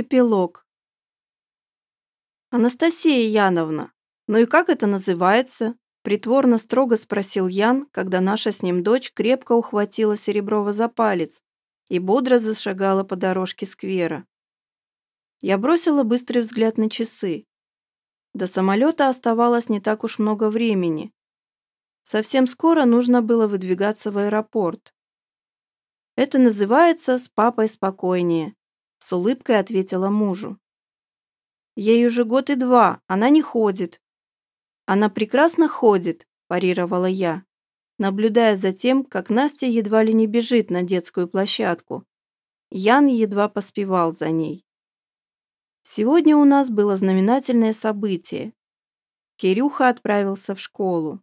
Эпилог. «Анастасия Яновна, ну и как это называется?» Притворно строго спросил Ян, когда наша с ним дочь крепко ухватила Сереброва за палец и бодро зашагала по дорожке сквера. Я бросила быстрый взгляд на часы. До самолета оставалось не так уж много времени. Совсем скоро нужно было выдвигаться в аэропорт. Это называется «с папой спокойнее», с улыбкой ответила мужу. Ей уже год и два, она не ходит. Она прекрасно ходит, парировала я, наблюдая за тем, как Настя едва ли не бежит на детскую площадку. Ян едва поспевал за ней. Сегодня у нас было знаменательное событие. Кирюха отправился в школу.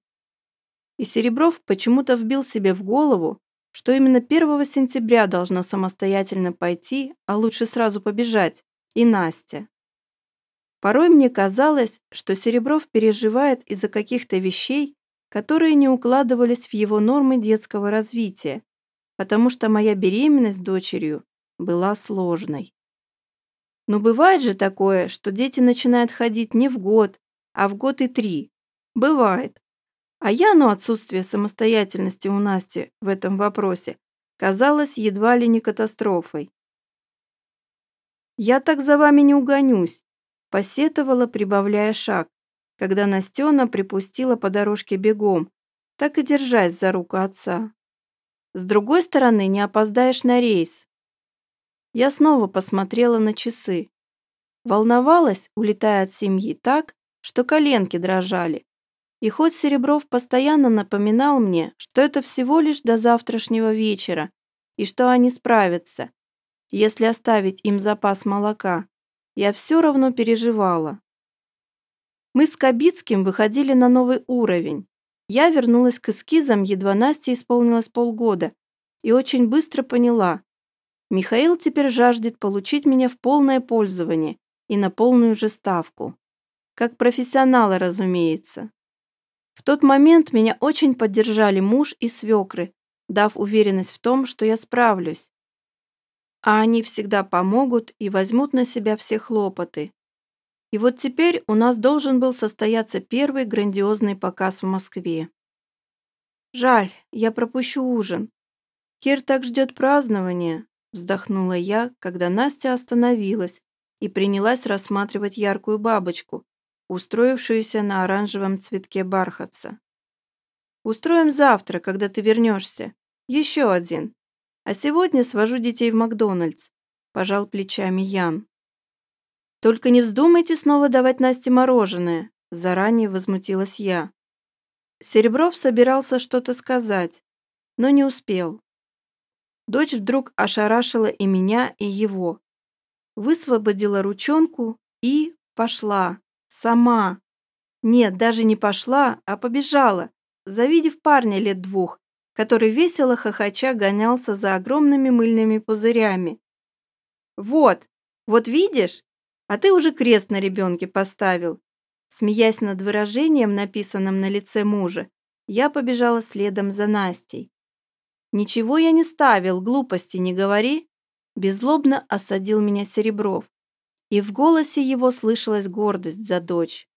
И Серебров почему-то вбил себе в голову, что именно 1 сентября должна самостоятельно пойти, а лучше сразу побежать, и Настя. Порой мне казалось, что Серебров переживает из-за каких-то вещей, которые не укладывались в его нормы детского развития, потому что моя беременность дочерью была сложной. Но бывает же такое, что дети начинают ходить не в год, а в год и три. Бывает. А Яну отсутствие самостоятельности у Насти в этом вопросе казалось едва ли не катастрофой. «Я так за вами не угонюсь», – посетовала, прибавляя шаг, когда Настена припустила по дорожке бегом, так и держась за руку отца. «С другой стороны, не опоздаешь на рейс». Я снова посмотрела на часы. Волновалась, улетая от семьи так, что коленки дрожали, и хоть Серебров постоянно напоминал мне, что это всего лишь до завтрашнего вечера, и что они справятся, если оставить им запас молока, я все равно переживала. Мы с Кабицким выходили на новый уровень. Я вернулась к эскизам, едва Насте исполнилось полгода, и очень быстро поняла. Михаил теперь жаждет получить меня в полное пользование и на полную же ставку. Как профессионала, разумеется. В тот момент меня очень поддержали муж и свекры, дав уверенность в том, что я справлюсь. А они всегда помогут и возьмут на себя все хлопоты. И вот теперь у нас должен был состояться первый грандиозный показ в Москве. Жаль, я пропущу ужин. Кир так ждет празднования, вздохнула я, когда Настя остановилась и принялась рассматривать яркую бабочку, устроившуюся на оранжевом цветке бархатца. «Устроим завтра, когда ты вернешься. Еще один. А сегодня свожу детей в Макдональдс», – пожал плечами Ян. «Только не вздумайте снова давать Насте мороженое», – заранее возмутилась я. Серебров собирался что-то сказать, но не успел. Дочь вдруг ошарашила и меня, и его. Высвободила ручонку и пошла. Сама. Нет, даже не пошла, а побежала, завидев парня лет двух, который весело хохоча гонялся за огромными мыльными пузырями. «Вот, вот видишь? А ты уже крест на ребенке поставил». Смеясь над выражением, написанным на лице мужа, я побежала следом за Настей. «Ничего я не ставил, глупости не говори!» Беззлобно осадил меня Серебров и в голосе его слышалась гордость за дочь.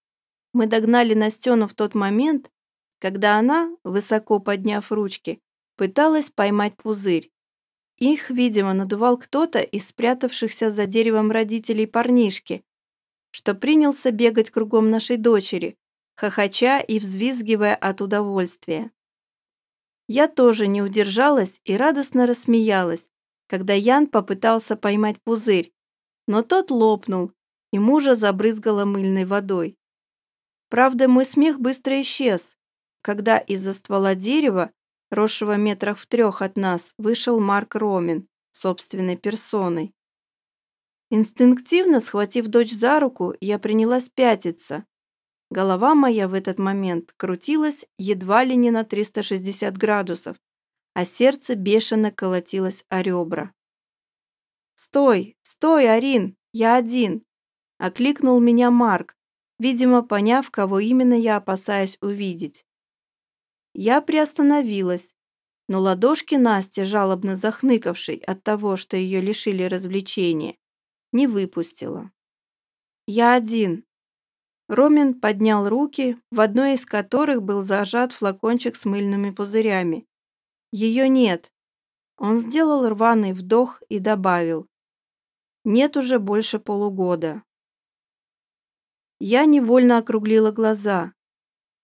Мы догнали Настену в тот момент, когда она, высоко подняв ручки, пыталась поймать пузырь. Их, видимо, надувал кто-то из спрятавшихся за деревом родителей парнишки, что принялся бегать кругом нашей дочери, хохоча и взвизгивая от удовольствия. Я тоже не удержалась и радостно рассмеялась, когда Ян попытался поймать пузырь, но тот лопнул, и мужа забрызгало мыльной водой. Правда, мой смех быстро исчез, когда из-за ствола дерева, росшего метрах в трех от нас, вышел Марк Ромин собственной персоной. Инстинктивно схватив дочь за руку, я принялась пятиться. Голова моя в этот момент крутилась едва ли не на 360 градусов, а сердце бешено колотилось о ребра. «Стой! Стой, Арин! Я один!» – окликнул меня Марк, видимо, поняв, кого именно я опасаюсь увидеть. Я приостановилась, но ладошки Насти, жалобно захныкавшей от того, что ее лишили развлечения, не выпустила. «Я один». Ромин поднял руки, в одной из которых был зажат флакончик с мыльными пузырями. «Ее нет». Он сделал рваный вдох и добавил. «Нет уже больше полугода». Я невольно округлила глаза.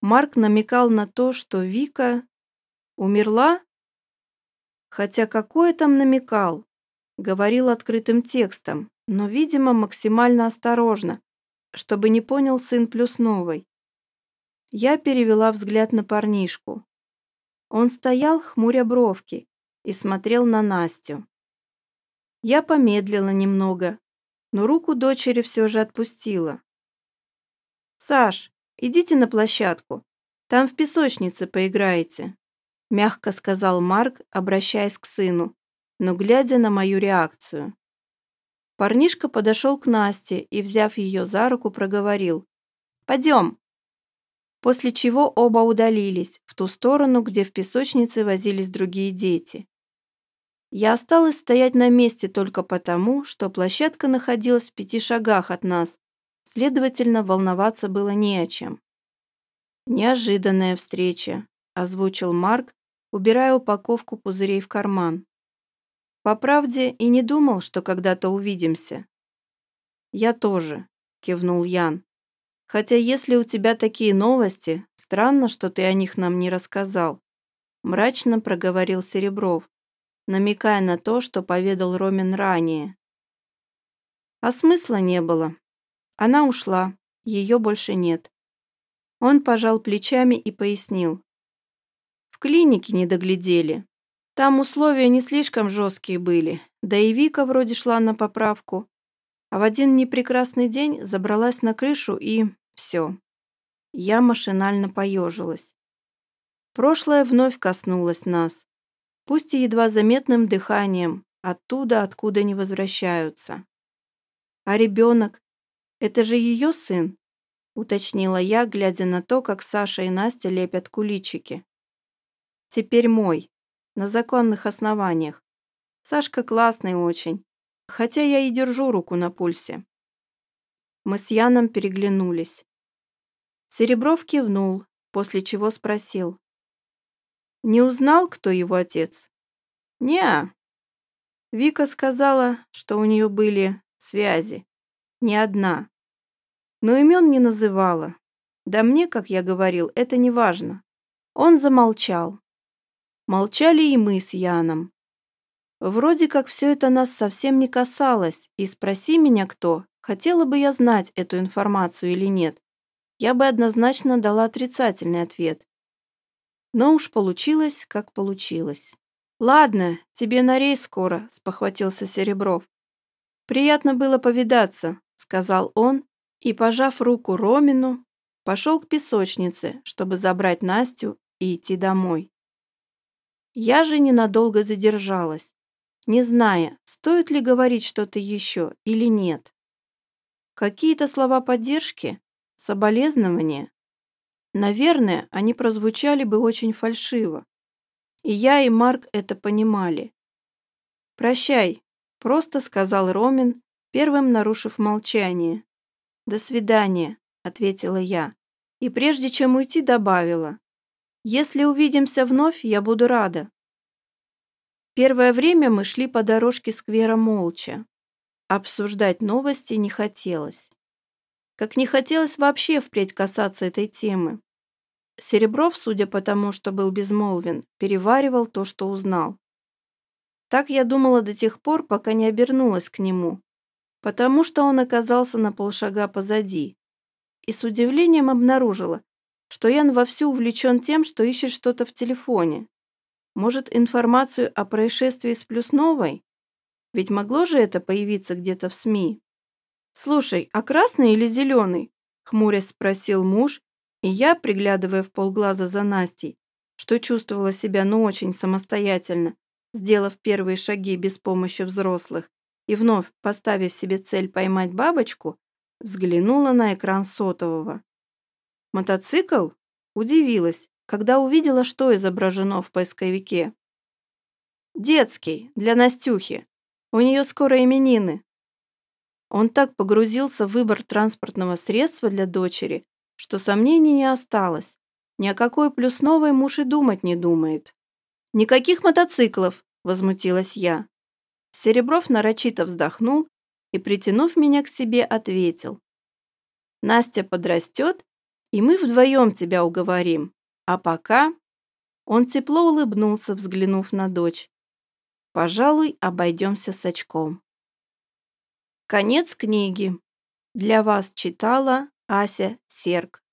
Марк намекал на то, что Вика умерла? Хотя какое там намекал? Говорил открытым текстом, но, видимо, максимально осторожно, чтобы не понял сын плюс новой. Я перевела взгляд на парнишку. Он стоял, хмуря бровки, и смотрел на Настю. Я помедлила немного, но руку дочери все же отпустила. «Саш, идите на площадку. Там в песочнице поиграете», — мягко сказал Марк, обращаясь к сыну, но глядя на мою реакцию. Парнишка подошел к Насте и, взяв ее за руку, проговорил. «Пойдем». После чего оба удалились в ту сторону, где в песочнице возились другие дети. Я осталась стоять на месте только потому, что площадка находилась в пяти шагах от нас, Следовательно, волноваться было не о чем. «Неожиданная встреча», — озвучил Марк, убирая упаковку пузырей в карман. «По правде и не думал, что когда-то увидимся». «Я тоже», — кивнул Ян. «Хотя если у тебя такие новости, странно, что ты о них нам не рассказал», — мрачно проговорил Серебров, намекая на то, что поведал Ромин ранее. «А смысла не было», она ушла, ее больше нет. Он пожал плечами и пояснил. В клинике не доглядели. Там условия не слишком жесткие были, да и Вика вроде шла на поправку. А в один непрекрасный день забралась на крышу и все. Я машинально поежилась. Прошлое вновь коснулось нас, пусть и едва заметным дыханием, оттуда, откуда не возвращаются. А ребенок, это же ее сын, уточнила я, глядя на то, как Саша и Настя лепят куличики. Теперь мой, на законных основаниях. Сашка классный очень, хотя я и держу руку на пульсе. Мы с Яном переглянулись. Серебров кивнул, после чего спросил. «Не узнал, кто его отец?» «Не-а». Вика сказала, что у нее были связи. Не одна но имен не называла. Да мне, как я говорил, это не важно. Он замолчал. Молчали и мы с Яном. Вроде как все это нас совсем не касалось, и спроси меня кто, хотела бы я знать эту информацию или нет, я бы однозначно дала отрицательный ответ. Но уж получилось, как получилось. «Ладно, тебе на рейс скоро», — спохватился Серебров. «Приятно было повидаться», — сказал он и, пожав руку Ромину, пошел к песочнице, чтобы забрать Настю и идти домой. Я же ненадолго задержалась, не зная, стоит ли говорить что-то еще или нет. Какие-то слова поддержки, соболезнования. Наверное, они прозвучали бы очень фальшиво. И я, и Марк это понимали. «Прощай», — просто сказал Ромин, первым нарушив молчание. «До свидания», — ответила я. И прежде чем уйти, добавила. «Если увидимся вновь, я буду рада». Первое время мы шли по дорожке сквера молча. Обсуждать новости не хотелось. Как не хотелось вообще впредь касаться этой темы. Серебров, судя по тому, что был безмолвен, переваривал то, что узнал. Так я думала до тех пор, пока не обернулась к нему, потому что он оказался на полшага позади. И с удивлением обнаружила, что Ян вовсю увлечен тем, что ищет что-то в телефоне. Может, информацию о происшествии с Плюсновой? Ведь могло же это появиться где-то в СМИ. «Слушай, а красный или зеленый?» — хмурясь спросил муж, и я, приглядывая в полглаза за Настей, что чувствовала себя ну очень самостоятельно, сделав первые шаги без помощи взрослых, и вновь, поставив себе цель поймать бабочку, взглянула на экран сотового. Мотоцикл? Удивилась, когда увидела, что изображено в поисковике. «Детский, для Настюхи. У нее скоро именины». Он так погрузился в выбор транспортного средства для дочери, что сомнений не осталось. Ни о какой плюс новой муж и думать не думает. «Никаких мотоциклов!» – возмутилась я. Серебров нарочито вздохнул и, притянув меня к себе, ответил. «Настя подрастет, и мы вдвоем тебя уговорим. А пока...» Он тепло улыбнулся, взглянув на дочь. «Пожалуй, обойдемся с очком». Конец книги. Для вас читала Ася Серк.